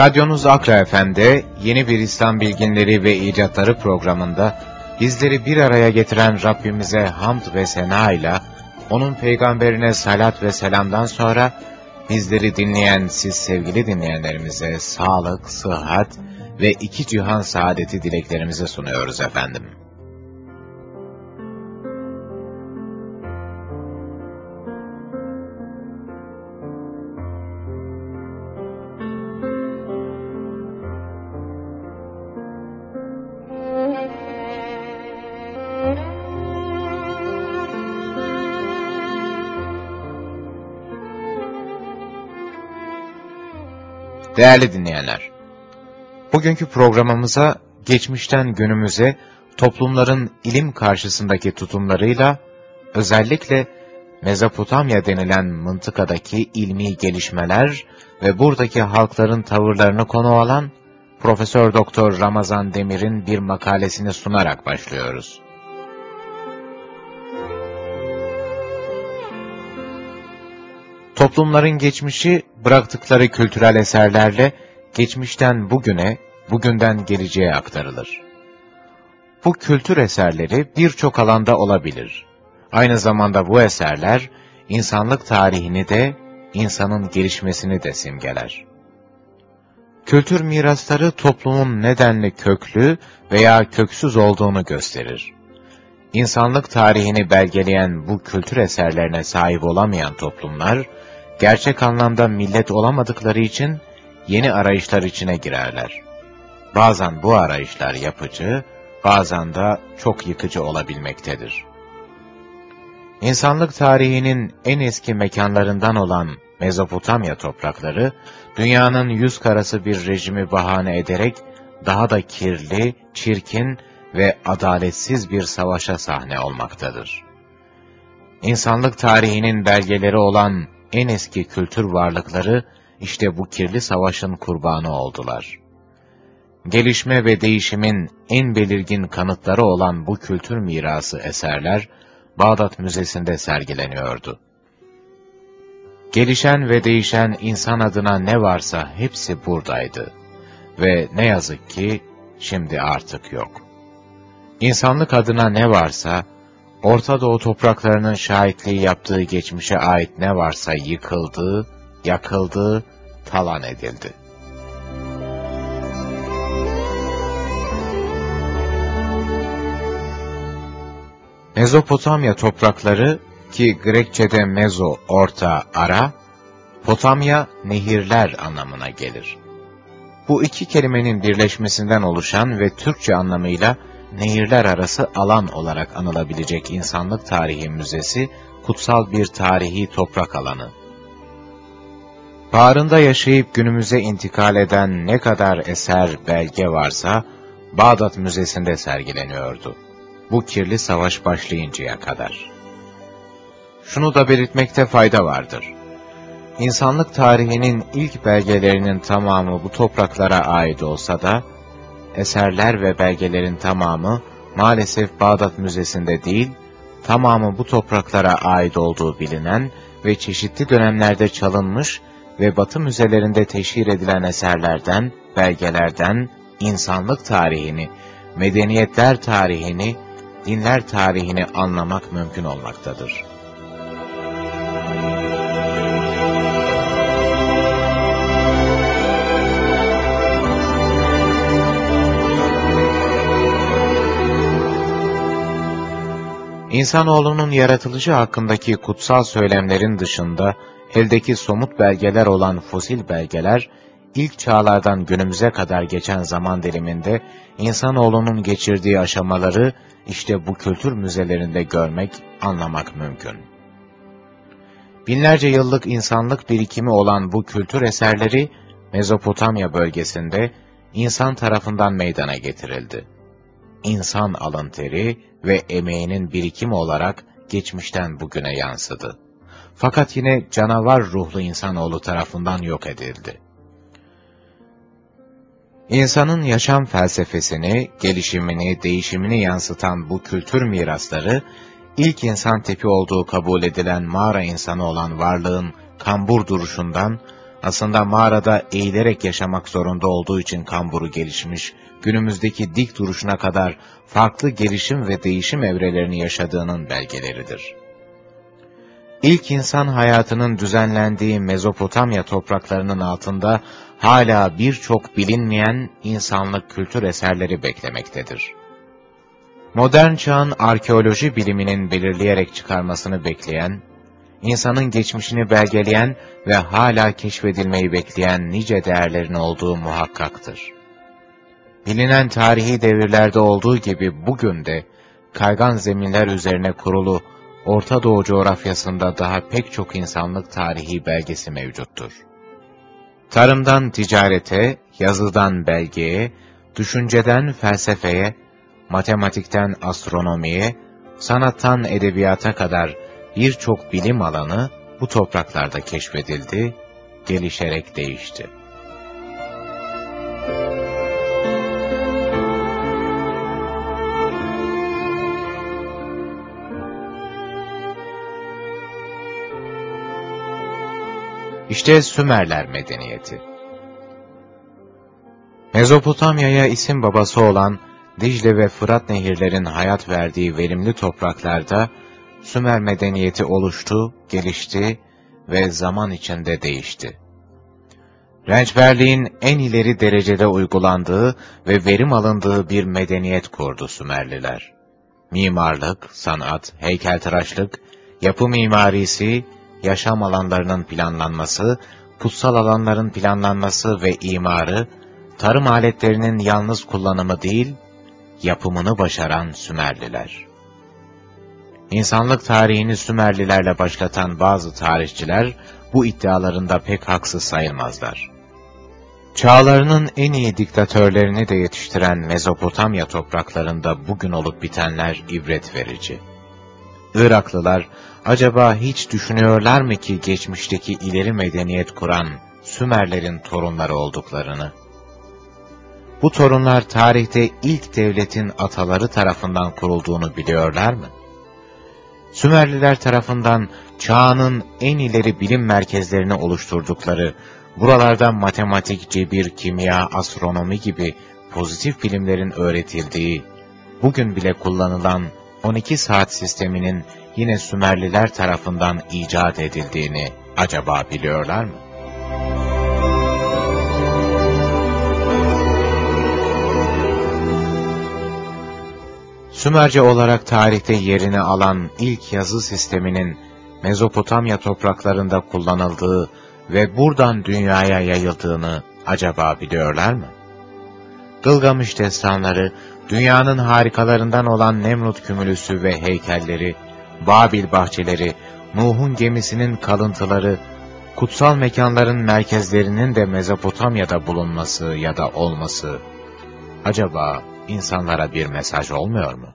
Radyonuz Akra FM'de yeni bir İslam bilginleri ve icatları programında bizleri bir araya getiren Rabbimize hamd ve sena ile onun peygamberine salat ve selamdan sonra bizleri dinleyen siz sevgili dinleyenlerimize sağlık, sıhhat ve iki cihan saadeti dileklerimizi sunuyoruz efendim. Değerli dinleyenler, bugünkü programımıza geçmişten günümüze toplumların ilim karşısındaki tutumlarıyla özellikle Mezopotamya denilen mıntıkadaki ilmi gelişmeler ve buradaki halkların tavırlarını konu alan Profesör Doktor Ramazan Demir'in bir makalesini sunarak başlıyoruz. Toplumların geçmişi bıraktıkları kültürel eserlerle geçmişten bugüne, bugünden geleceğe aktarılır. Bu kültür eserleri birçok alanda olabilir. Aynı zamanda bu eserler insanlık tarihini de, insanın gelişmesini de simgeler. Kültür mirasları toplumun nedenli köklü veya köksüz olduğunu gösterir. İnsanlık tarihini belgeleyen bu kültür eserlerine sahip olamayan toplumlar, gerçek anlamda millet olamadıkları için yeni arayışlar içine girerler. Bazen bu arayışlar yapıcı, bazen de çok yıkıcı olabilmektedir. İnsanlık tarihinin en eski mekanlarından olan Mezopotamya toprakları, dünyanın yüz karası bir rejimi bahane ederek daha da kirli, çirkin ve adaletsiz bir savaşa sahne olmaktadır. İnsanlık tarihinin belgeleri olan en eski kültür varlıkları işte bu kirli savaşın kurbanı oldular. Gelişme ve değişimin en belirgin kanıtları olan bu kültür mirası eserler, Bağdat Müzesi'nde sergileniyordu. Gelişen ve değişen insan adına ne varsa hepsi buradaydı. Ve ne yazık ki şimdi artık yok. İnsanlık adına ne varsa, Orta Doğu topraklarının şahitliği yaptığı geçmişe ait ne varsa yıkıldı, yakıldı, talan edildi. Mezopotamya toprakları ki Grekçe'de mezo, orta, ara, Potamya, nehirler anlamına gelir. Bu iki kelimenin birleşmesinden oluşan ve Türkçe anlamıyla nehirler arası alan olarak anılabilecek İnsanlık Tarihi Müzesi, kutsal bir tarihi toprak alanı. Bağrında yaşayıp günümüze intikal eden ne kadar eser, belge varsa, Bağdat Müzesi'nde sergileniyordu. Bu kirli savaş başlayıncaya kadar. Şunu da belirtmekte fayda vardır. İnsanlık tarihinin ilk belgelerinin tamamı bu topraklara ait olsa da, eserler ve belgelerin tamamı maalesef Bağdat Müzesi'nde değil, tamamı bu topraklara ait olduğu bilinen ve çeşitli dönemlerde çalınmış ve Batı müzelerinde teşhir edilen eserlerden, belgelerden insanlık tarihini, medeniyetler tarihini, dinler tarihini anlamak mümkün olmaktadır. İnsanoğlunun yaratılışı hakkındaki kutsal söylemlerin dışında, eldeki somut belgeler olan fosil belgeler, ilk çağlardan günümüze kadar geçen zaman diliminde, insanoğlunun geçirdiği aşamaları, işte bu kültür müzelerinde görmek, anlamak mümkün. Binlerce yıllık insanlık birikimi olan bu kültür eserleri, Mezopotamya bölgesinde, insan tarafından meydana getirildi. İnsan alın teri ve emeğinin birikimi olarak geçmişten bugüne yansıdı. Fakat yine canavar ruhlu insanoğlu tarafından yok edildi. İnsanın yaşam felsefesini, gelişimini, değişimini yansıtan bu kültür mirasları, ilk insan tipi olduğu kabul edilen mağara insanı olan varlığın kambur duruşundan, aslında mağarada eğilerek yaşamak zorunda olduğu için kamburu gelişmiş, günümüzdeki dik duruşuna kadar farklı gelişim ve değişim evrelerini yaşadığının belgeleridir. İlk insan hayatının düzenlendiği Mezopotamya topraklarının altında hala birçok bilinmeyen insanlık kültür eserleri beklemektedir. Modern çağın arkeoloji biliminin belirleyerek çıkarmasını bekleyen, insanın geçmişini belgeleyen ve hala keşfedilmeyi bekleyen nice değerlerin olduğu muhakkaktır. Bilinen tarihi devirlerde olduğu gibi bugün de kaygan zeminler üzerine kurulu Orta Doğu coğrafyasında daha pek çok insanlık tarihi belgesi mevcuttur. Tarımdan ticarete, yazıdan belgeye, düşünceden felsefeye, matematikten astronomiye, sanattan edebiyata kadar birçok bilim alanı bu topraklarda keşfedildi, gelişerek değişti. İşte Sümerler medeniyeti. Mezopotamya'ya isim babası olan Dicle ve Fırat nehirlerin hayat verdiği verimli topraklarda Sümer medeniyeti oluştu, gelişti ve zaman içinde değişti. Rençberliğin en ileri derecede uygulandığı ve verim alındığı bir medeniyet kurdu Sümerliler. Mimarlık, sanat, heykeltıraşlık, yapı mimarisi, yaşam alanlarının planlanması, kutsal alanların planlanması ve imarı, tarım aletlerinin yalnız kullanımı değil, yapımını başaran Sümerliler. İnsanlık tarihini Sümerlilerle başlatan bazı tarihçiler, bu iddialarında pek haksız sayılmazlar. Çağlarının en iyi diktatörlerini de yetiştiren Mezopotamya topraklarında bugün olup bitenler ibret verici. Iraklılar, acaba hiç düşünüyorlar mı ki geçmişteki ileri medeniyet kuran Sümerlerin torunları olduklarını? Bu torunlar tarihte ilk devletin ataları tarafından kurulduğunu biliyorlar mı? Sümerliler tarafından çağının en ileri bilim merkezlerini oluşturdukları, buralarda matematik, cebir, kimya, astronomi gibi pozitif bilimlerin öğretildiği, bugün bile kullanılan 12 saat sisteminin yine Sümerliler tarafından icat edildiğini acaba biliyorlar mı? Sümerce olarak tarihte yerini alan ilk yazı sisteminin Mezopotamya topraklarında kullanıldığı ve buradan dünyaya yayıldığını acaba biliyorlar mı? Gılgamış destanları, dünyanın harikalarından olan Nemrut kümülüsü ve heykelleri, Babil bahçeleri, Nuh'un gemisinin kalıntıları, kutsal mekanların merkezlerinin de Mezopotamya'da bulunması ya da olması, acaba insanlara bir mesaj olmuyor mu?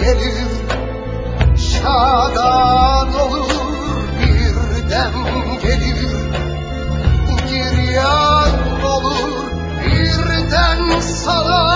gelir Şadan olur birden gelir Giryan olur birden salar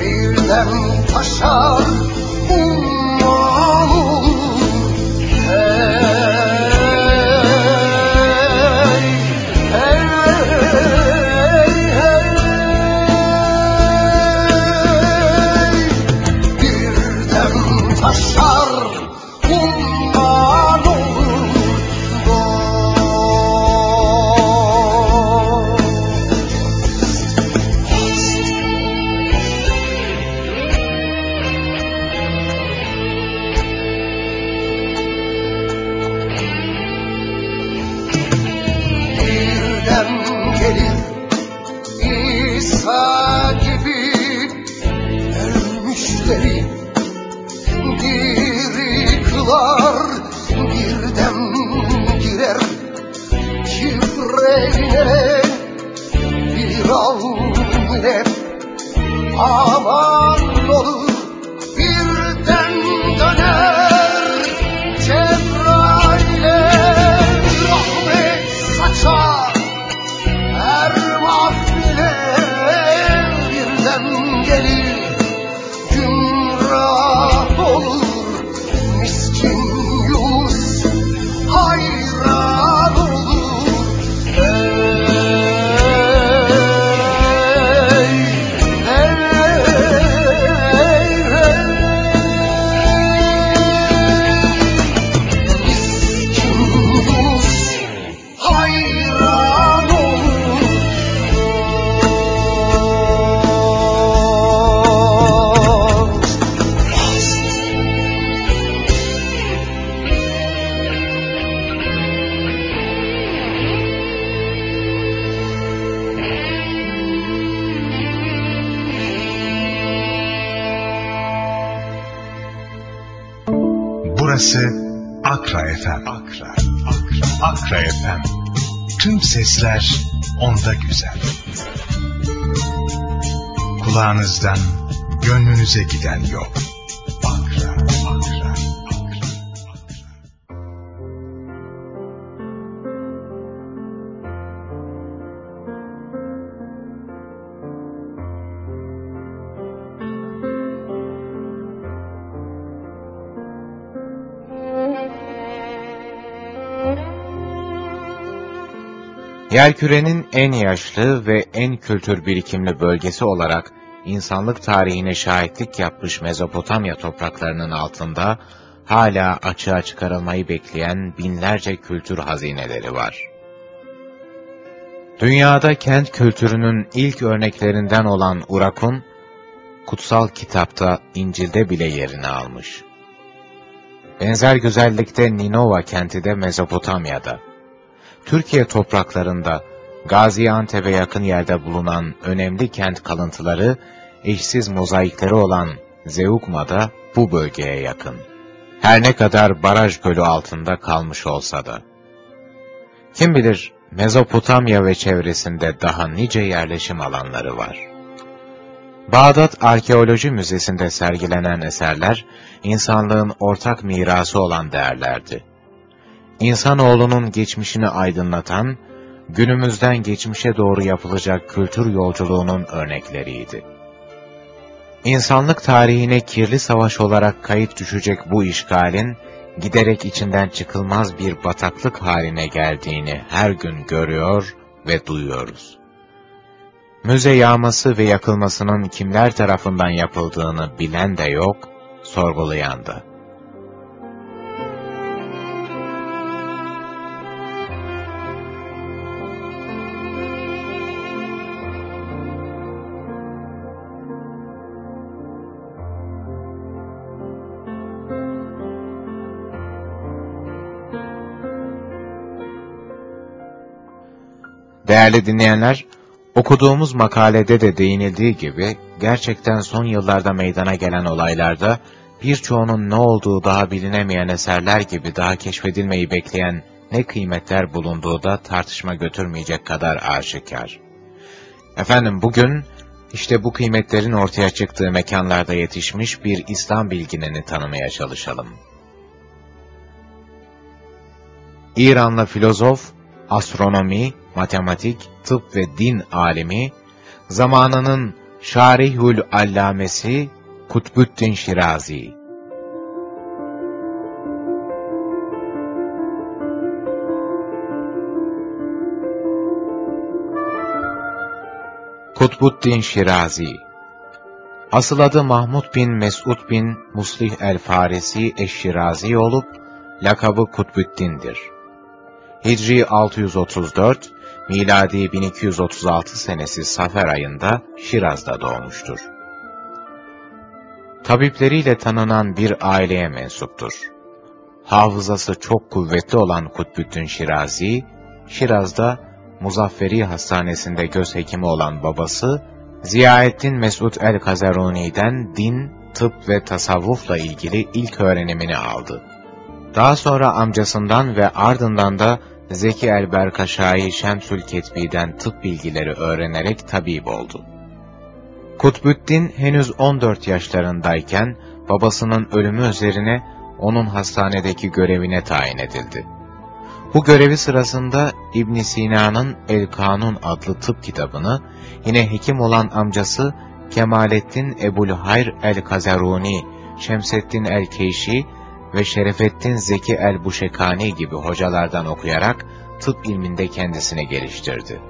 birden taşar Kulağınızdan gönlünüze giden Akra. Yerkürenin en yaşlı ve en kültür birikimli bölgesi olarak insanlık tarihine şahitlik yapmış Mezopotamya topraklarının altında hala açığa çıkarılmayı bekleyen binlerce kültür hazineleri var. Dünyada kent kültürünün ilk örneklerinden olan Urakun, kutsal kitapta İncil'de bile yerini almış. Benzer güzellikte Ninova kenti de Mezopotamya'da. Türkiye topraklarında Gaziantep'e yakın yerde bulunan önemli kent kalıntıları, eşsiz mozaikleri olan Zeugma da bu bölgeye yakın. Her ne kadar baraj gölü altında kalmış olsa da. Kim bilir Mezopotamya ve çevresinde daha nice yerleşim alanları var. Bağdat Arkeoloji Müzesi'nde sergilenen eserler, insanlığın ortak mirası olan değerlerdi. İnsanoğlunun geçmişini aydınlatan, günümüzden geçmişe doğru yapılacak kültür yolculuğunun örnekleriydi. İnsanlık tarihine kirli savaş olarak kayıt düşecek bu işgalin, giderek içinden çıkılmaz bir bataklık haline geldiğini her gün görüyor ve duyuyoruz. Müze yağması ve yakılmasının kimler tarafından yapıldığını bilen de yok, sorgulayan da. Değerli dinleyenler, okuduğumuz makalede de değinildiği gibi, gerçekten son yıllarda meydana gelen olaylarda, birçoğunun ne olduğu daha bilinemeyen eserler gibi daha keşfedilmeyi bekleyen ne kıymetler bulunduğu da tartışma götürmeyecek kadar aşikar. Efendim bugün, işte bu kıymetlerin ortaya çıktığı mekanlarda yetişmiş bir İslam bilginini tanımaya çalışalım. İranlı filozof, astronomi, matematik, tıp ve din alimi, zamanının Şarihül Allamesi Kutbuddin Şirazi. Kutbuddin Şirazi Asıl adı Mahmud bin Mesud bin Muslih el-Farisi Eşşirazi olup, lakabı Kutbuddin'dir. Hicri 634, miladi 1236 senesi Safer ayında Şiraz'da doğmuştur. Tabipleriyle tanınan bir aileye mensuptur. Hafızası çok kuvvetli olan Kutbuddin Şirazi, Şiraz'da Muzafferi Hastanesi'nde göz hekimi olan babası, Ziyaettin Mesud el-Kazaruni'den din, tıp ve tasavvufla ilgili ilk öğrenimini aldı. Daha sonra amcasından ve ardından da Zeki el-Berkaşai Şemsül Ketbi'den tıp bilgileri öğrenerek tabip oldu. Kutbüddin henüz 14 yaşlarındayken babasının ölümü üzerine onun hastanedeki görevine tayin edildi. Bu görevi sırasında İbn Sina'nın El Kanun adlı tıp kitabını yine hekim olan amcası Kemalettin Ebul Hayr el-Kazaruni, Şemseddin el-Keyşi ve Şerefettin Zeki el-Buşekani gibi hocalardan okuyarak tıp ilminde kendisini geliştirdi.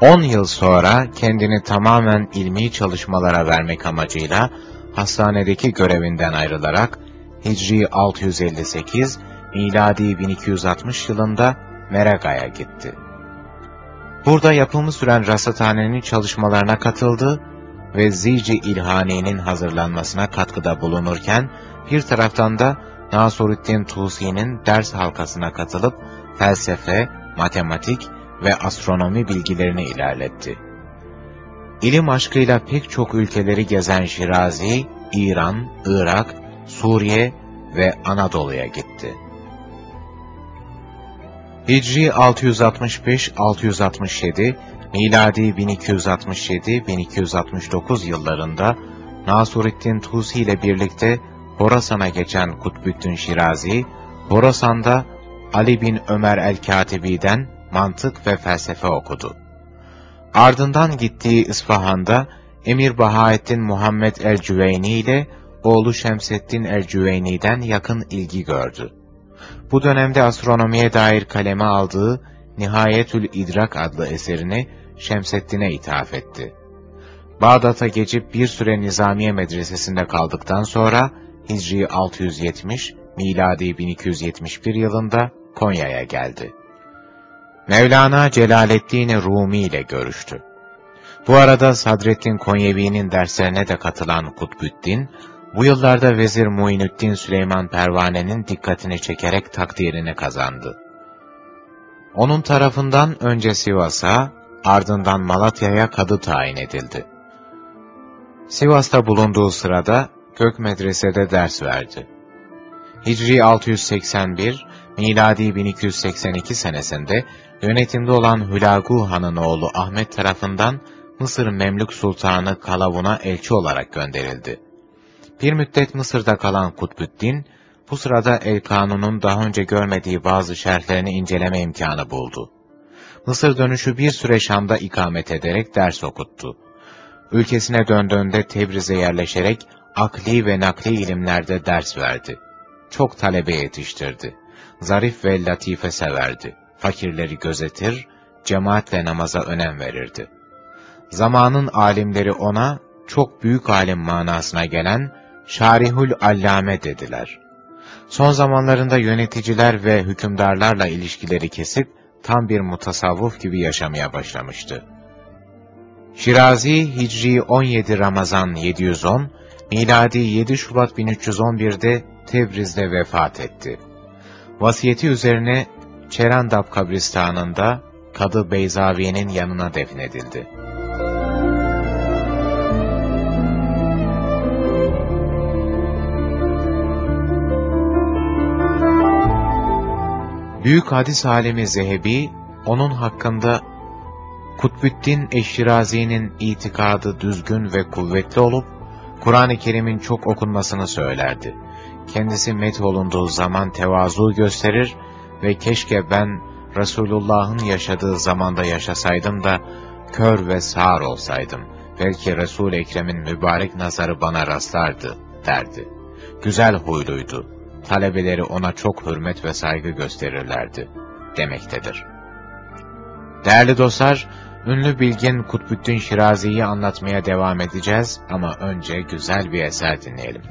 10 yıl sonra kendini tamamen ilmi çalışmalara vermek amacıyla hastanedeki görevinden ayrılarak Hicri 658, miladi 1260 yılında Merega'ya gitti. Burada yapımı süren rasathanenin çalışmalarına katıldı ve Zici İlhani'nin hazırlanmasına katkıda bulunurken, bir taraftan da Nasuruddin Tusi'nin ders halkasına katılıp felsefe, matematik ve astronomi bilgilerini ilerletti. İlim aşkıyla pek çok ülkeleri gezen Şirazi, İran, Irak, Suriye ve Anadolu'ya gitti. Hicri 665-667, miladi 1267-1269 yıllarında Nasuruddin Tusi ile birlikte Horasan'a geçen Kutbüttün Şirazi, Horasan'da Ali bin Ömer el-Katibi'den mantık ve felsefe okudu. Ardından gittiği İsfahan'da Emir Bahaettin Muhammed el-Cüveyni ile oğlu Şemseddin el-Cüveyni'den yakın ilgi gördü. Bu dönemde astronomiye dair kaleme aldığı Nihayetül İdrak adlı eserini Şemseddin'e ithaf etti. Bağdat'a geçip bir süre Nizamiye Medresesi'nde kaldıktan sonra Hicri 670, miladi 1271 yılında Konya'ya geldi. Mevlana Celaleddin Rumi ile görüştü. Bu arada Sadreddin Konyevi'nin derslerine de katılan Kutbüddin, bu yıllarda Vezir Muinüddin Süleyman Pervane'nin dikkatini çekerek takdirini kazandı. Onun tarafından önce Sivas'a, ardından Malatya'ya kadı tayin edildi. Sivas'ta bulunduğu sırada Gök Medrese'de ders verdi. Hicri 681, miladi 1282 senesinde yönetimde olan Hülagu Han'ın oğlu Ahmet tarafından Mısır Memlük Sultanı Kalavun'a elçi olarak gönderildi. Bir müddet Mısır'da kalan Kutbüddin, bu sırada El Kanun'un daha önce görmediği bazı şerhlerini inceleme imkanı buldu. Mısır dönüşü bir süre Şam'da ikamet ederek ders okuttu. Ülkesine döndüğünde Tebriz'e yerleşerek akli ve nakli ilimlerde ders verdi. Çok talebe yetiştirdi. Zarif ve latife severdi. Fakirleri gözetir, cemaatle namaza önem verirdi. Zamanın alimleri ona çok büyük alim manasına gelen Şarihül Allame dediler. Son zamanlarında yöneticiler ve hükümdarlarla ilişkileri kesip tam bir mutasavvuf gibi yaşamaya başlamıştı. Şirazi Hicri 17 Ramazan 710, miladi 7 Şubat 1311'de Tebriz'de vefat etti. Vasiyeti üzerine Çerandap kabristanında Kadı Beyzaviye'nin yanına defnedildi. Büyük hadis alemi Zehebi, onun hakkında Kutbüddin Eşşirazi'nin itikadı düzgün ve kuvvetli olup, Kur'an-ı Kerim'in çok okunmasını söylerdi. Kendisi met olunduğu zaman tevazu gösterir ve keşke ben Resulullah'ın yaşadığı zamanda yaşasaydım da kör ve sağır olsaydım. Belki Resul-i Ekrem'in mübarek nazarı bana rastlardı, derdi. Güzel huyluydu. Talebeleri ona çok hürmet ve saygı gösterirlerdi, demektedir. Değerli dostlar, ünlü bilgin Kutbüddin Şirazi'yi anlatmaya devam edeceğiz ama önce güzel bir eser dinleyelim.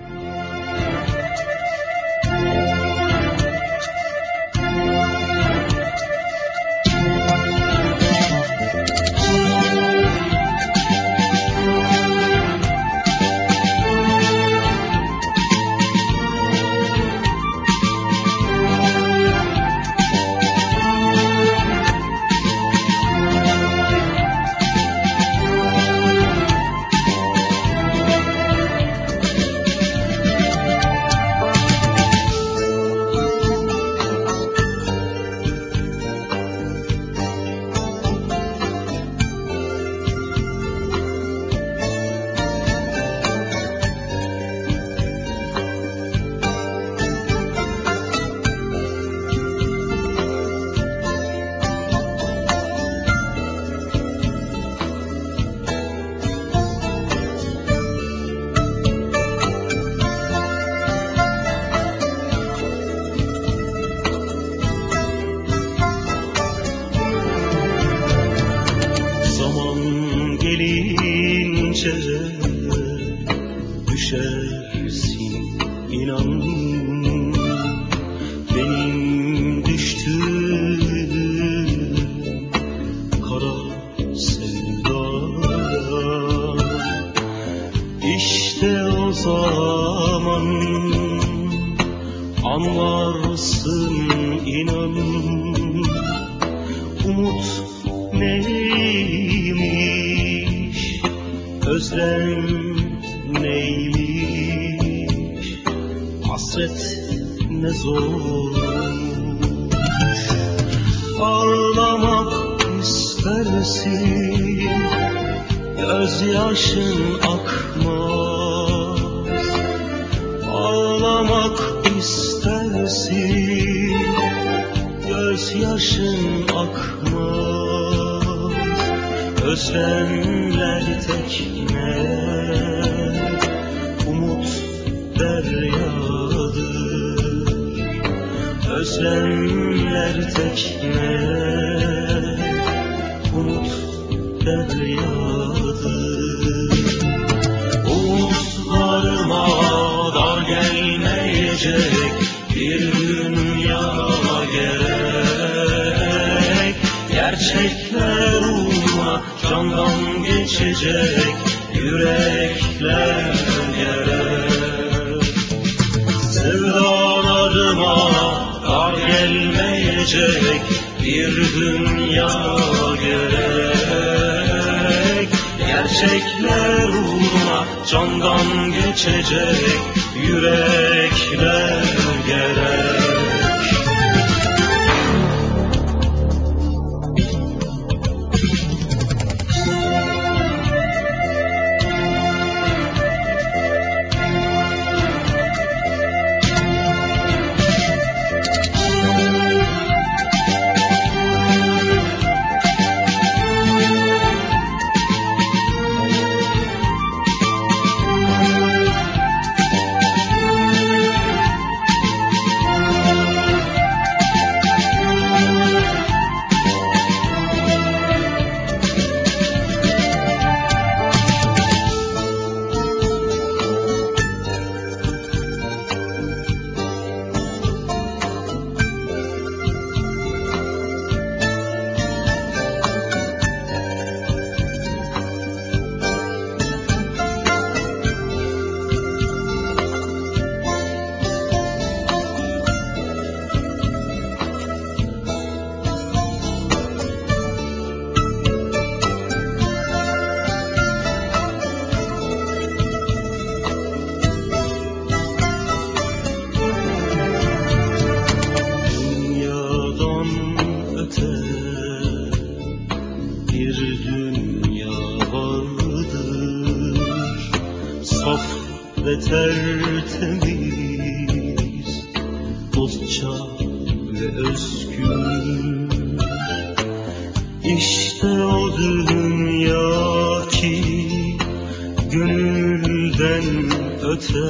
Gönülden öte.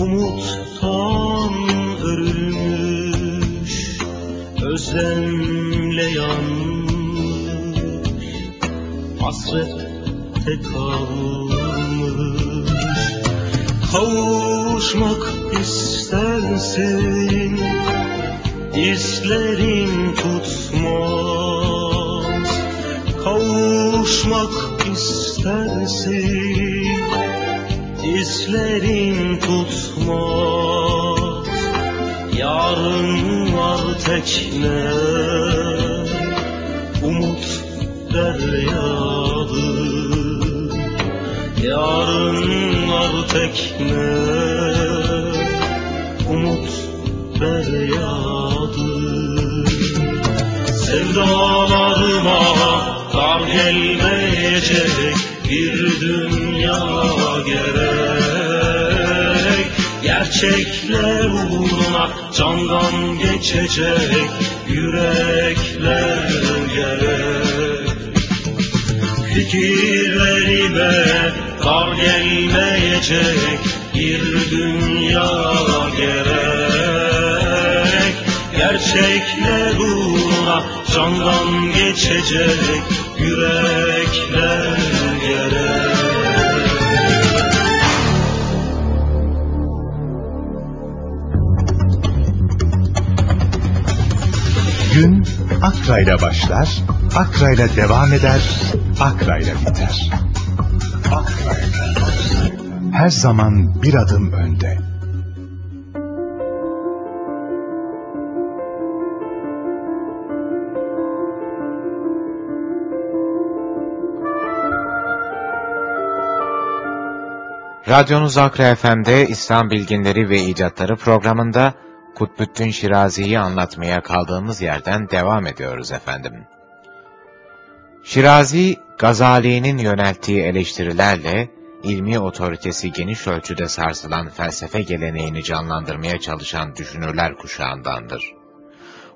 Umuttan örülmüş Özlemle yanmış. Hasrette kalmış Kavuşmak istersin İzlerin tutmaz. Kavuşmak istersin İzlerin tutmaz. Yarın var tekne Umut deryalı Yarın var tekne Umut deryadır. Sevdalarıma dar gelmeyecek bir dünya gerek. Gerçekler uğruna candan geçecek yürekler gerek. Fikirlerime dar gelmeyecek bir dünya gerek. Gerçekler uğruna candan geçecek yürekler gerek Gün Akra'yla başlar, Akra'yla devam eder, Akra'yla biter. Akra'yla. Her zaman bir adım önde. Radyonuz Akra FM'de İslam Bilginleri ve İcatları programında Kutbüttün Şirazi'yi anlatmaya kaldığımız yerden devam ediyoruz efendim. Şirazi, Gazali'nin yönelttiği eleştirilerle ilmi otoritesi geniş ölçüde sarsılan felsefe geleneğini canlandırmaya çalışan düşünürler kuşağındandır.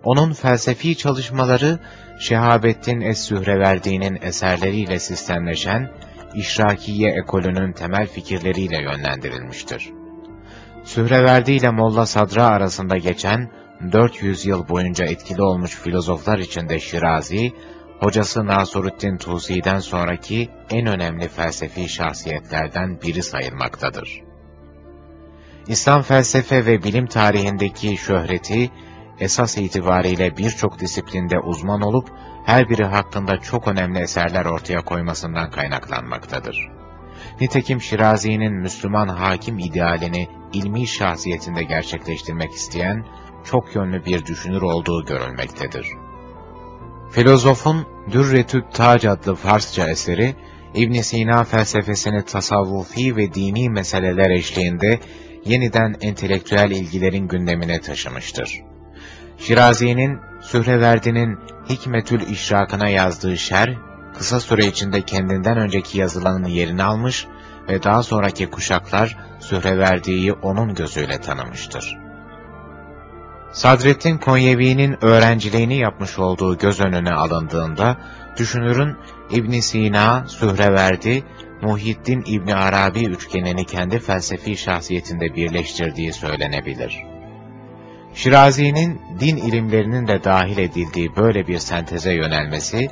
Onun felsefi çalışmaları Şehabettin Es-Sühreverdi'nin eserleriyle sistemleşen İşrakiye ekolünün temel fikirleriyle yönlendirilmiştir. Sühreverdi ile Molla Sadra arasında geçen 400 yıl boyunca etkili olmuş filozoflar içinde Şirazi, hocası Nasuruddin Tusi'den sonraki en önemli felsefi şahsiyetlerden biri sayılmaktadır. İslam felsefe ve bilim tarihindeki şöhreti, esas itibariyle birçok disiplinde uzman olup, her biri hakkında çok önemli eserler ortaya koymasından kaynaklanmaktadır. Nitekim Şirazi'nin Müslüman hakim idealini ilmi şahsiyetinde gerçekleştirmek isteyen, çok yönlü bir düşünür olduğu görülmektedir. Filozofun Dürretü Tac adlı Farsça eseri, ibn Sina felsefesini tasavvufi ve dini meseleler eşliğinde yeniden entelektüel ilgilerin gündemine taşımıştır. Şirazi'nin, Sühreverdi'nin Hikmetül İşrakına yazdığı şer, kısa süre içinde kendinden önceki yazılanın yerini almış ve daha sonraki kuşaklar Sühreverdi'yi onun gözüyle tanımıştır. Sadrettin Konyevi'nin öğrenciliğini yapmış olduğu göz önüne alındığında, düşünürün İbn Sina, Sühreverdi, Muhyiddin İbn Arabi üçgenini kendi felsefi şahsiyetinde birleştirdiği söylenebilir. Şirazi'nin din ilimlerinin de dahil edildiği böyle bir senteze yönelmesi,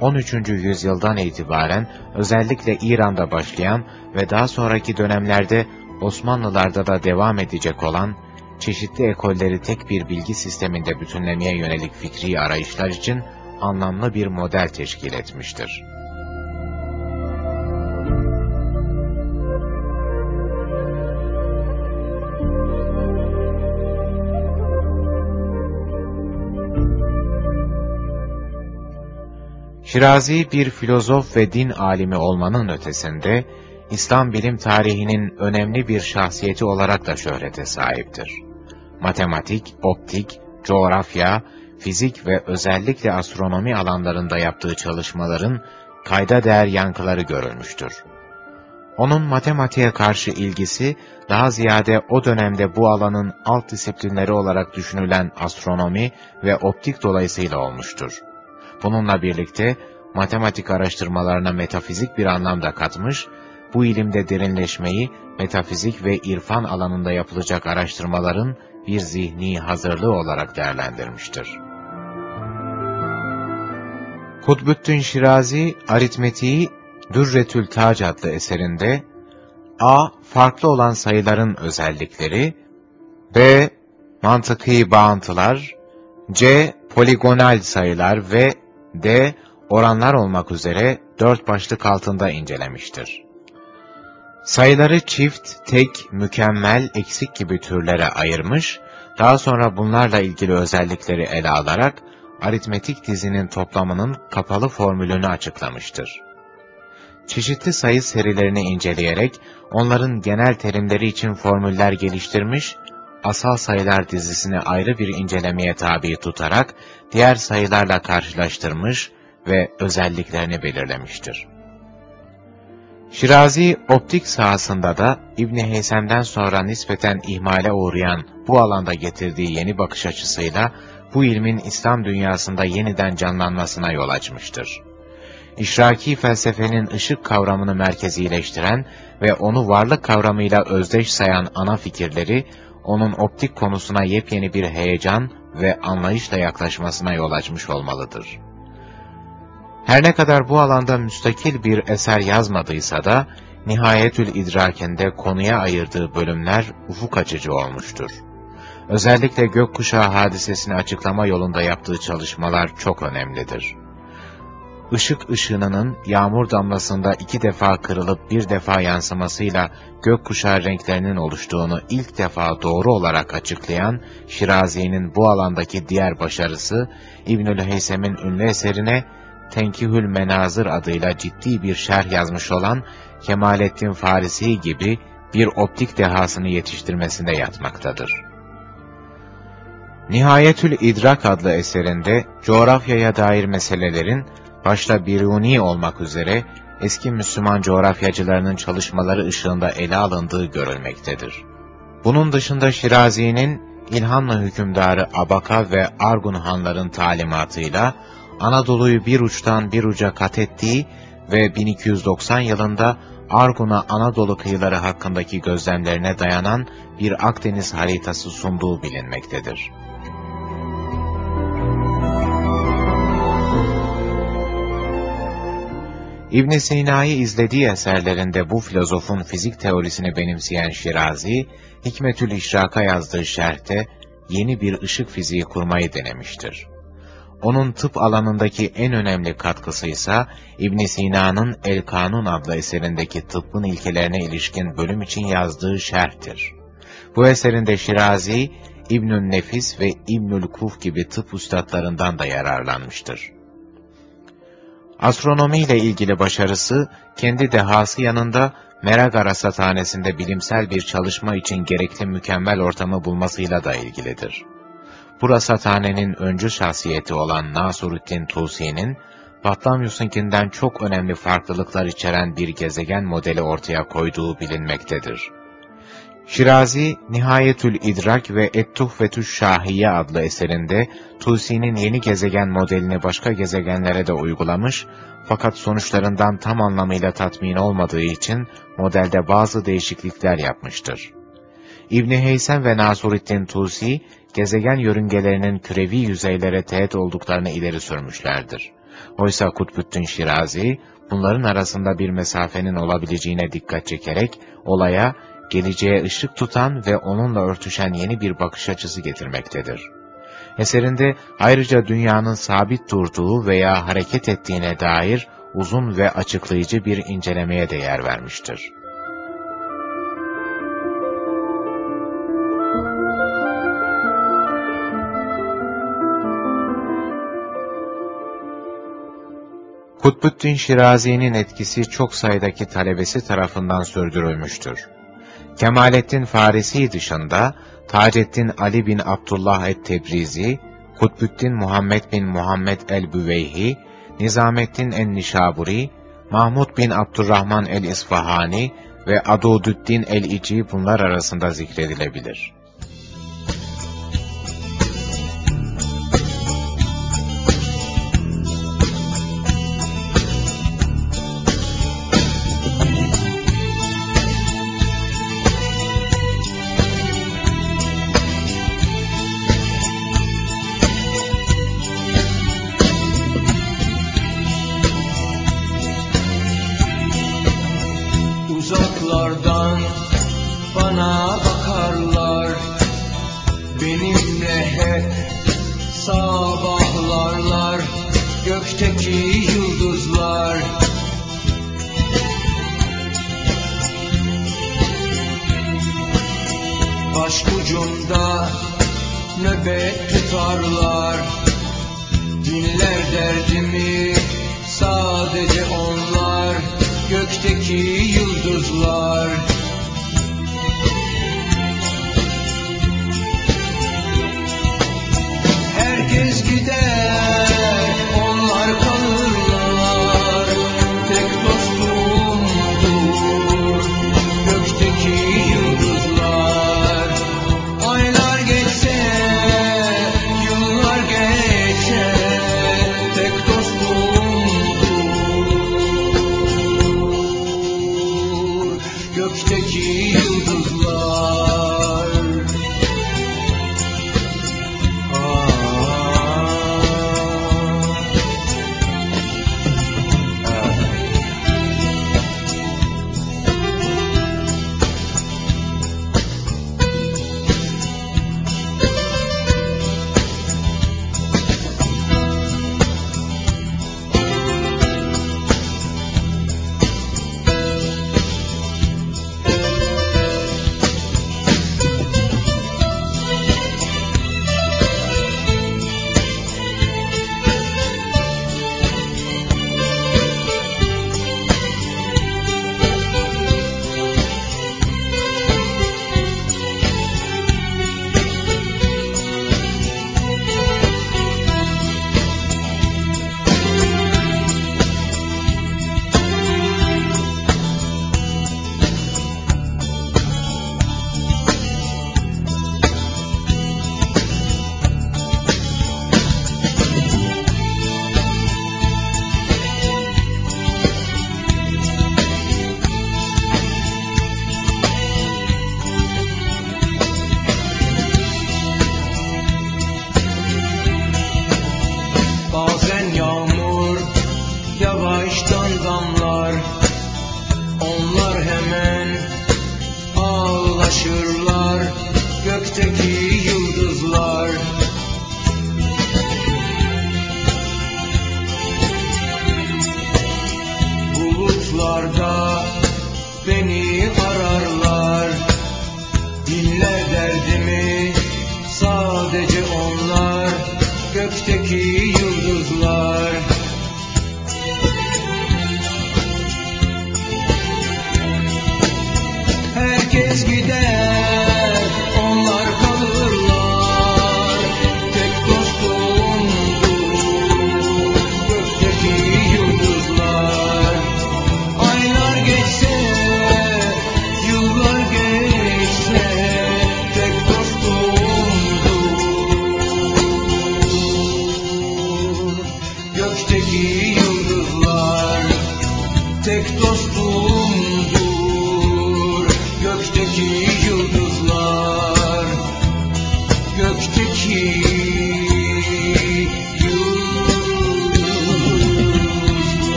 13. yüzyıldan itibaren özellikle İran'da başlayan ve daha sonraki dönemlerde Osmanlılarda da devam edecek olan çeşitli ekolleri tek bir bilgi sisteminde bütünlemeye yönelik fikri arayışlar için anlamlı bir model teşkil etmiştir. Şirazi bir filozof ve din alimi olmanın ötesinde, İslam bilim tarihinin önemli bir şahsiyeti olarak da şöhrete sahiptir. Matematik, optik, coğrafya, fizik ve özellikle astronomi alanlarında yaptığı çalışmaların kayda değer yankıları görülmüştür. Onun matematiğe karşı ilgisi daha ziyade o dönemde bu alanın alt disiplinleri olarak düşünülen astronomi ve optik dolayısıyla olmuştur. Bununla birlikte matematik araştırmalarına metafizik bir anlamda katmış, bu ilimde derinleşmeyi metafizik ve irfan alanında yapılacak araştırmaların bir zihni hazırlığı olarak değerlendirmiştir. Kutbüttün Şirazi, aritmetiği Dürretül Tac adlı eserinde A. Farklı olan sayıların özellikleri B. Mantıki bağıntılar C. Poligonal sayılar ve D. Oranlar olmak üzere dört başlık altında incelemiştir. Sayıları çift, tek, mükemmel, eksik gibi türlere ayırmış, daha sonra bunlarla ilgili özellikleri ele alarak aritmetik dizinin toplamının kapalı formülünü açıklamıştır. Çeşitli sayı serilerini inceleyerek onların genel terimleri için formüller geliştirmiş, asal sayılar dizisini ayrı bir incelemeye tabi tutarak diğer sayılarla karşılaştırmış ve özelliklerini belirlemiştir. Şirazi optik sahasında da İbni Heysem'den sonra nispeten ihmale uğrayan bu alanda getirdiği yeni bakış açısıyla bu ilmin İslam dünyasında yeniden canlanmasına yol açmıştır. İşraki felsefenin ışık kavramını merkezileştiren ve onu varlık kavramıyla özdeş sayan ana fikirleri, onun optik konusuna yepyeni bir heyecan ve anlayışla yaklaşmasına yol açmış olmalıdır. Her ne kadar bu alanda müstakil bir eser yazmadıysa da, Nihayetül İdrak'inde konuya ayırdığı bölümler ufuk açıcı olmuştur. Özellikle gökkuşağı hadisesini açıklama yolunda yaptığı çalışmalar çok önemlidir. Işık ışınının yağmur damlasında iki defa kırılıp bir defa yansımasıyla gökkuşağı renklerinin oluştuğunu ilk defa doğru olarak açıklayan Şirazi'nin bu alandaki diğer başarısı, İbnül Heysem'in ünlü eserine Tenkihül Menazır adıyla ciddi bir şerh yazmış olan Kemalettin Farisi gibi bir optik dehasını yetiştirmesinde yatmaktadır. Nihayetül İdrak adlı eserinde coğrafyaya dair meselelerin, başta Biruni olmak üzere eski Müslüman coğrafyacılarının çalışmaları ışığında ele alındığı görülmektedir. Bunun dışında Şirazi'nin İlhanlı hükümdarı Abaka ve Argun hanların talimatıyla Anadolu'yu bir uçtan bir uca kat ettiği ve 1290 yılında Argun'a Anadolu kıyıları hakkındaki gözlemlerine dayanan bir Akdeniz haritası sunduğu bilinmektedir. İbn Sina'yı izlediği eserlerinde bu filozofun fizik teorisini benimseyen Şirazi, Hikmetül İşrak'a yazdığı şerhte yeni bir ışık fiziği kurmayı denemiştir. Onun tıp alanındaki en önemli katkısı ise ibn Sina'nın El Kanun adlı eserindeki tıbbın ilkelerine ilişkin bölüm için yazdığı şerhtir. Bu eserinde Şirazi, İbnül Nefis ve İbnül Kuf gibi tıp üstadlarından da yararlanmıştır. Astronomi ile ilgili başarısı, kendi dehası yanında Merag Rasathanesi'nde bilimsel bir çalışma için gerekli mükemmel ortamı bulmasıyla da ilgilidir. Bu rasathanenin öncü şahsiyeti olan Nasuruddin Tusi'nin, Batlamyus'unkinden çok önemli farklılıklar içeren bir gezegen modeli ortaya koyduğu bilinmektedir. Şirazi, Nihayetül İdrak ve Et-Tuhfetüş Şahiye adlı eserinde Tusi'nin yeni gezegen modelini başka gezegenlere de uygulamış fakat sonuçlarından tam anlamıyla tatmin olmadığı için modelde bazı değişiklikler yapmıştır. İbni Heysem ve Nasuruddin Tusi, gezegen yörüngelerinin kürevi yüzeylere teğet olduklarını ileri sürmüşlerdir. Oysa Kutbüttün Şirazi, bunların arasında bir mesafenin olabileceğine dikkat çekerek, olaya geleceğe ışık tutan ve onunla örtüşen yeni bir bakış açısı getirmektedir. Eserinde ayrıca dünyanın sabit durduğu veya hareket ettiğine dair uzun ve açıklayıcı bir incelemeye de yer vermiştir. Kutbuddin Şirazi'nin etkisi çok sayıdaki talebesi tarafından sürdürülmüştür. Kemalettin Farisi dışında Taceddin Ali bin Abdullah et-Tebrizi, Kutbüddin Muhammed bin Muhammed el-Büveyhi, Nizamettin en-Nişaburi, Mahmud bin Abdurrahman el-İsfahani ve Adudüddin el-İci bunlar arasında zikredilebilir.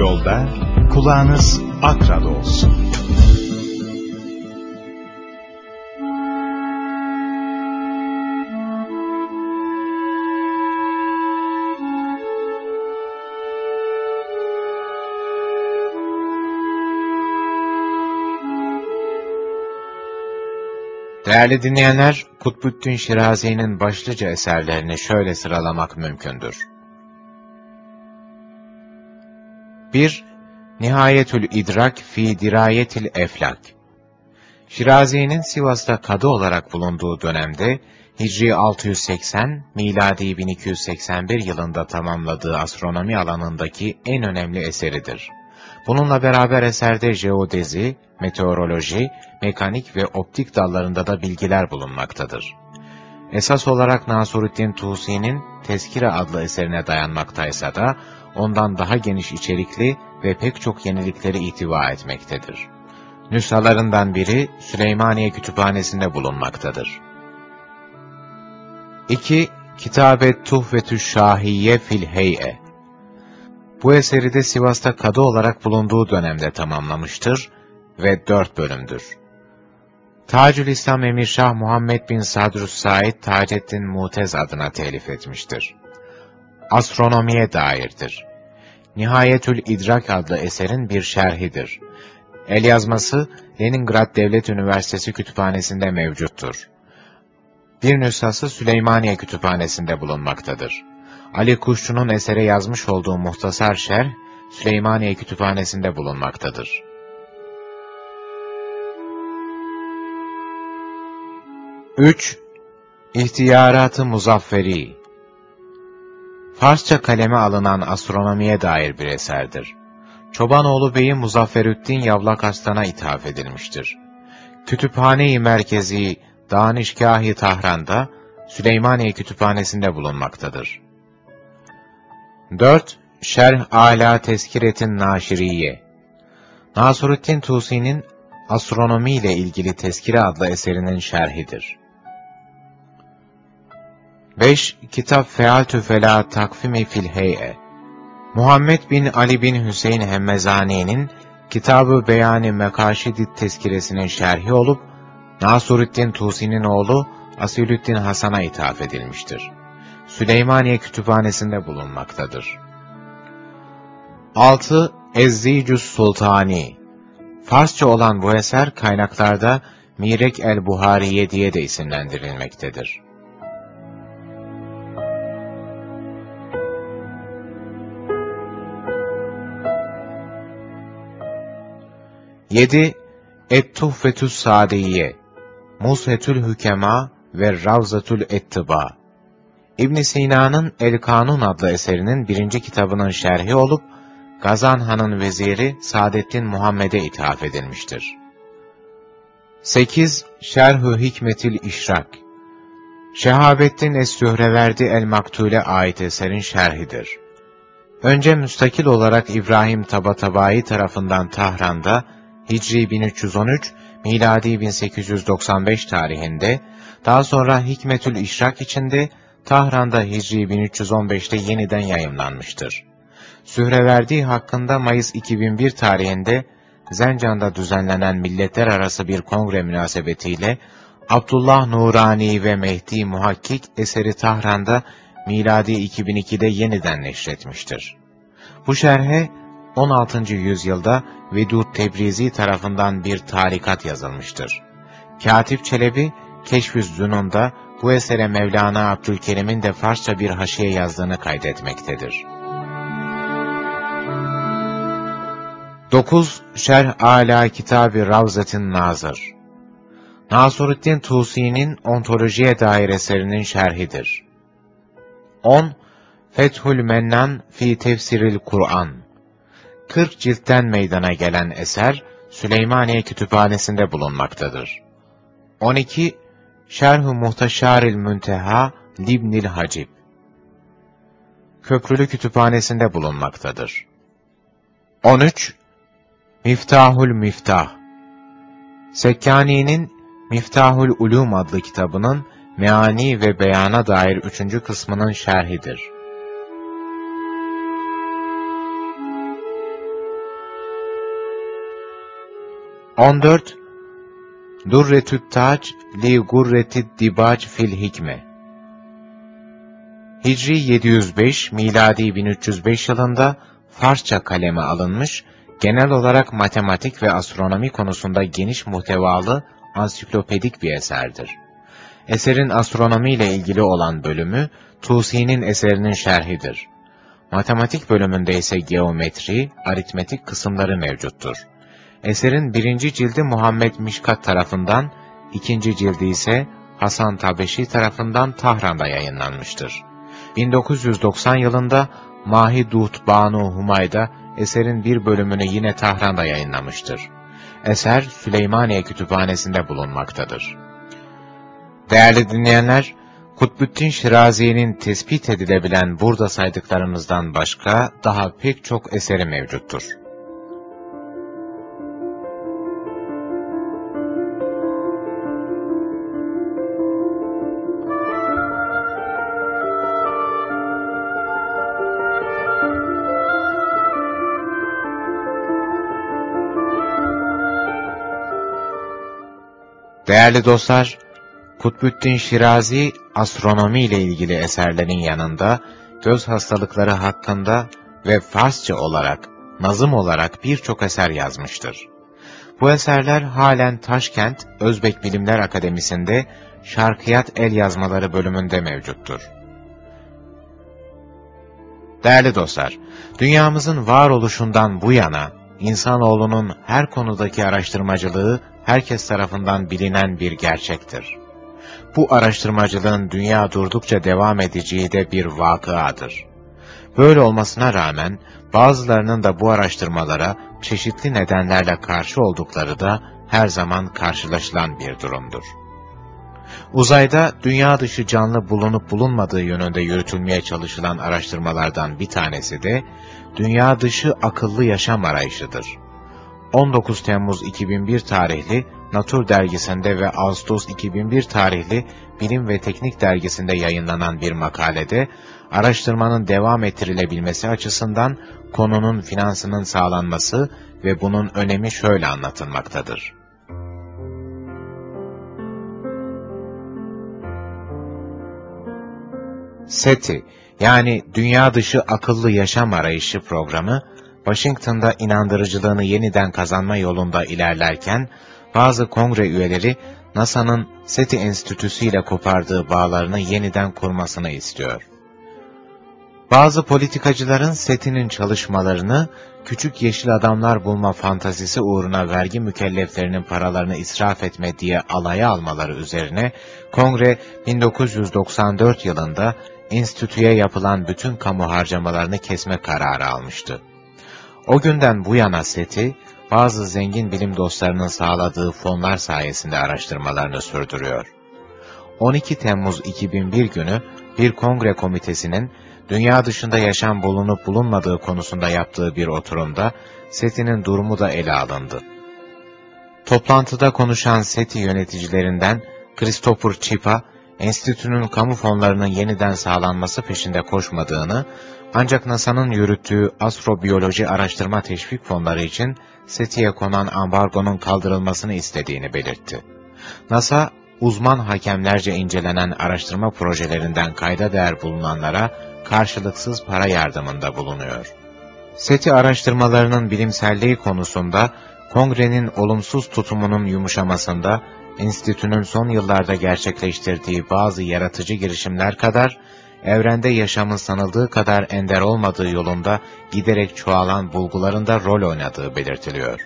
yolda kulağınız Akra'da olsun. Değerli dinleyenler, Kutbüttün Şirazi'nin başlıca eserlerini şöyle sıralamak mümkündür. 1. Nihayetül İdrak fi Dirayetil Eflak Şirazi'nin Sivas'ta kadı olarak bulunduğu dönemde Hicri 680, miladi 1281 yılında tamamladığı astronomi alanındaki en önemli eseridir. Bununla beraber eserde jeodezi, meteoroloji, mekanik ve optik dallarında da bilgiler bulunmaktadır. Esas olarak Nasuruddin Tusi'nin Tezkire adlı eserine dayanmaktaysa da, ondan daha geniş içerikli ve pek çok yenilikleri ihtiva etmektedir. Nüshalarından biri Süleymaniye Kütüphanesi'nde bulunmaktadır. 2. Kitabet Tuhvetü Şahiye fil Hey'e Bu eseri de Sivas'ta kadı olarak bulunduğu dönemde tamamlamıştır ve dört bölümdür. Tacül İslam Emir Muhammed bin Sadrus Said Taceddin Mutez adına telif etmiştir. Astronomiye dairdir. Nihayetül İdrak adlı eserin bir şerhidir. El yazması Leningrad Devlet Üniversitesi Kütüphanesi'nde mevcuttur. Bir nüshası Süleymaniye Kütüphanesi'nde bulunmaktadır. Ali Kuşçu'nun esere yazmış olduğu muhtasar şerh, Süleymaniye Kütüphanesi'nde bulunmaktadır. Üç, İhtiyarat-ı Muzafferi Farsça kaleme alınan astronomiye dair bir eserdir. Çobanoğlu Bey'i Muzafferüddin Yavlak Aslan'a ithaf edilmiştir. Kütüphane-i Merkezi Danişgâh-ı Tahran'da Süleymaniye Kütüphanesi'nde bulunmaktadır. 4. Şerh Ala Teskiretin Naşiriye Nasruddin Tusi'nin Astronomi ile ilgili Teskire adlı eserinin şerhidir. 5. Kitap Fealtü Fela Takvimi Fil Hey'e Muhammed bin Ali bin Hüseyin Hemmezani'nin Kitabı Beyani Mekaşidit Teskiresinin şerhi olup, Nasuruddin Tusi'nin oğlu Asilüddin Hasan'a ithaf edilmiştir. Süleymaniye Kütüphanesi'nde bulunmaktadır. 6. Ezzicus Sultani Farsça olan bu eser kaynaklarda Mirek el-Buhariye diye de isimlendirilmektedir. Yedi, Et-Tuhfetü's Sadiye, Mushetül Hükema ve Ravzatül Ettiba. İbn Sina'nın El-Kanun adlı eserinin birinci kitabının şerhi olup, Gazan Han'ın veziri Saadettin Muhammed'e ithaf edilmiştir. 8. Şerhü Hikmetil İşrak Şehabettin Es-Sühreverdi El-Maktul'e ait eserin şerhidir. Önce müstakil olarak İbrahim Tabatabai tarafından Tahran'da Hicri 1313, miladi 1895 tarihinde, daha sonra Hikmetül İşrak içinde Tahran'da Hicri 1315'te yeniden yayımlanmıştır. Sühreverdi hakkında Mayıs 2001 tarihinde Zencan'da düzenlenen milletler arası bir kongre münasebetiyle Abdullah Nurani ve Mehdi Muhakkik eseri Tahran'da miladi 2002'de yeniden neşretmiştir. Bu şerhe 16. yüzyılda Vedud Tebrizi tarafından bir tarikat yazılmıştır. Katip Çelebi, Keşf-ü Zünun'da bu esere Mevlana Abdülkerim'in de Farsça bir haşiye yazdığını kaydetmektedir. 9. Şerh Ala Kitab-ı Ravzat'ın Nazır Nasuruddin Tusi'nin ontolojiye dair eserinin şerhidir. 10. Fethül Mennan fi Tefsiril Kur'an 40 ciltten meydana gelen eser, Süleymaniye Kütüphanesi'nde bulunmaktadır. 12. Şerh-ı Muhtaşaril Münteha Libnil Hacib Köprülü Kütüphanesi'nde bulunmaktadır. 13. Miftahul Miftah Sekkani'nin Miftahul Ulum adlı kitabının meani ve beyana dair üçüncü kısmının şerhidir. On dört Durretü't Tac li Gurretid Dibac fil Hikme Hicri 705, miladi 1305 yılında Farsça kaleme alınmış, genel olarak matematik ve astronomi konusunda geniş muhtevalı ansiklopedik bir eserdir. Eserin astronomi ile ilgili olan bölümü, Tusi'nin eserinin şerhidir. Matematik bölümünde ise geometri, aritmetik kısımları mevcuttur. Eserin birinci cildi Muhammed Mişkat tarafından, ikinci cildi ise Hasan Tabeşi tarafından Tahran'da yayınlanmıştır. 1990 yılında Mahi Duht Banu Humayda eserin bir bölümünü yine Tahran'da yayınlamıştır. Eser Süleymaniye Kütüphanesi'nde bulunmaktadır. Değerli dinleyenler, Kutbüttin Şirazi'nin tespit edilebilen burada saydıklarımızdan başka daha pek çok eseri mevcuttur. Değerli dostlar, Kutbüttin Şirazi, astronomi ile ilgili eserlerin yanında, göz hastalıkları hakkında ve Farsça olarak, nazım olarak birçok eser yazmıştır. Bu eserler halen Taşkent Özbek Bilimler Akademisi'nde Şarkıyat El Yazmaları bölümünde mevcuttur. Değerli dostlar, dünyamızın varoluşundan bu yana, insanoğlunun her konudaki araştırmacılığı herkes tarafından bilinen bir gerçektir. Bu araştırmacılığın dünya durdukça devam edeceği de bir vakıadır. Böyle olmasına rağmen bazılarının da bu araştırmalara çeşitli nedenlerle karşı oldukları da her zaman karşılaşılan bir durumdur. Uzayda dünya dışı canlı bulunup bulunmadığı yönünde yürütülmeye çalışılan araştırmalardan bir tanesi de dünya dışı akıllı yaşam arayışıdır. 19 Temmuz 2001 tarihli Nature dergisinde ve Ağustos 2001 tarihli Bilim ve Teknik dergisinde yayınlanan bir makalede, araştırmanın devam ettirilebilmesi açısından konunun finansının sağlanması ve bunun önemi şöyle anlatılmaktadır. SETI, yani Dünya Dışı Akıllı Yaşam Arayışı programı, Washington'da inandırıcılığını yeniden kazanma yolunda ilerlerken, bazı kongre üyeleri NASA'nın SETI Enstitüsü ile kopardığı bağlarını yeniden kurmasını istiyor. Bazı politikacıların SETI'nin çalışmalarını küçük yeşil adamlar bulma fantazisi uğruna vergi mükelleflerinin paralarını israf etme diye alaya almaları üzerine kongre 1994 yılında enstitüye yapılan bütün kamu harcamalarını kesme kararı almıştı. O günden bu yana SETI, bazı zengin bilim dostlarının sağladığı fonlar sayesinde araştırmalarını sürdürüyor. 12 Temmuz 2001 günü bir kongre komitesinin dünya dışında yaşam bulunup bulunmadığı konusunda yaptığı bir oturumda SETI'nin durumu da ele alındı. Toplantıda konuşan SETI yöneticilerinden Christopher Chipa, enstitünün kamu fonlarının yeniden sağlanması peşinde koşmadığını, ancak NASA'nın yürüttüğü astrobiyoloji araştırma teşvik fonları için SETI'ye konan ambargonun kaldırılmasını istediğini belirtti. NASA, uzman hakemlerce incelenen araştırma projelerinden kayda değer bulunanlara karşılıksız para yardımında bulunuyor. SETI araştırmalarının bilimselliği konusunda kongrenin olumsuz tutumunun yumuşamasında enstitünün son yıllarda gerçekleştirdiği bazı yaratıcı girişimler kadar evrende yaşamın sanıldığı kadar ender olmadığı yolunda giderek çoğalan bulguların da rol oynadığı belirtiliyor.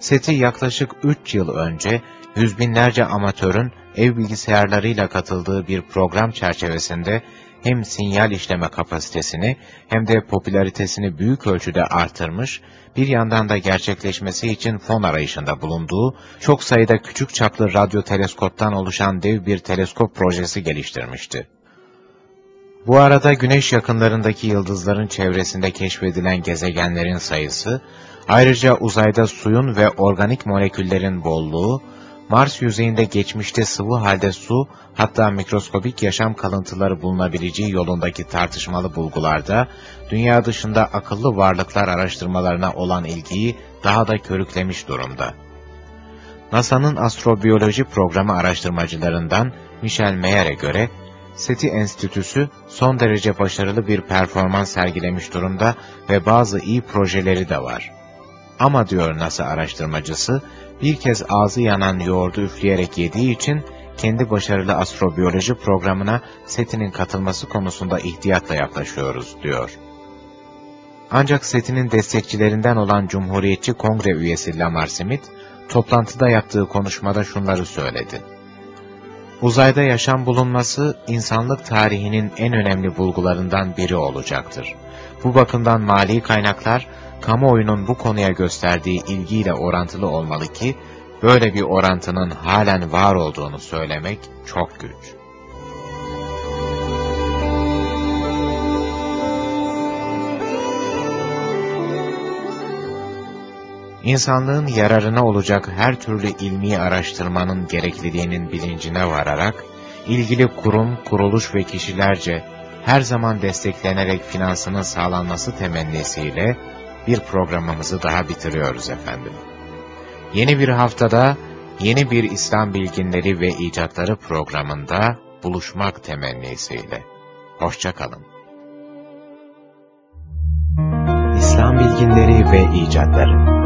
SETI yaklaşık 3 yıl önce yüz binlerce amatörün ev bilgisayarlarıyla katıldığı bir program çerçevesinde hem sinyal işleme kapasitesini hem de popülaritesini büyük ölçüde artırmış, bir yandan da gerçekleşmesi için fon arayışında bulunduğu, çok sayıda küçük çaplı radyo teleskoptan oluşan dev bir teleskop projesi geliştirmişti. Bu arada güneş yakınlarındaki yıldızların çevresinde keşfedilen gezegenlerin sayısı, ayrıca uzayda suyun ve organik moleküllerin bolluğu, Mars yüzeyinde geçmişte sıvı halde su, hatta mikroskobik yaşam kalıntıları bulunabileceği yolundaki tartışmalı bulgularda, dünya dışında akıllı varlıklar araştırmalarına olan ilgiyi daha da körüklemiş durumda. NASA'nın astrobiyoloji programı araştırmacılarından Michel Mayer'e göre, SETI Enstitüsü son derece başarılı bir performans sergilemiş durumda ve bazı iyi projeleri de var. Ama diyor NASA araştırmacısı, bir kez ağzı yanan yoğurdu üfleyerek yediği için kendi başarılı astrobiyoloji programına setinin katılması konusunda ihtiyatla yaklaşıyoruz, diyor. Ancak setinin destekçilerinden olan Cumhuriyetçi Kongre üyesi Lamar Smith, toplantıda yaptığı konuşmada şunları söyledi. Uzayda yaşam bulunması, insanlık tarihinin en önemli bulgularından biri olacaktır. Bu bakımdan mali kaynaklar, kamuoyunun bu konuya gösterdiği ilgiyle orantılı olmalı ki, böyle bir orantının halen var olduğunu söylemek çok güç. İnsanlığın yararına olacak her türlü ilmi araştırmanın gerekliliğinin bilincine vararak, ilgili kurum, kuruluş ve kişilerce her zaman desteklenerek finansının sağlanması temennisiyle bir programımızı daha bitiriyoruz efendim. Yeni bir haftada, yeni bir İslam bilginleri ve icatları programında buluşmak temennisiyle. Hoşçakalın. İslam bilginleri ve icatları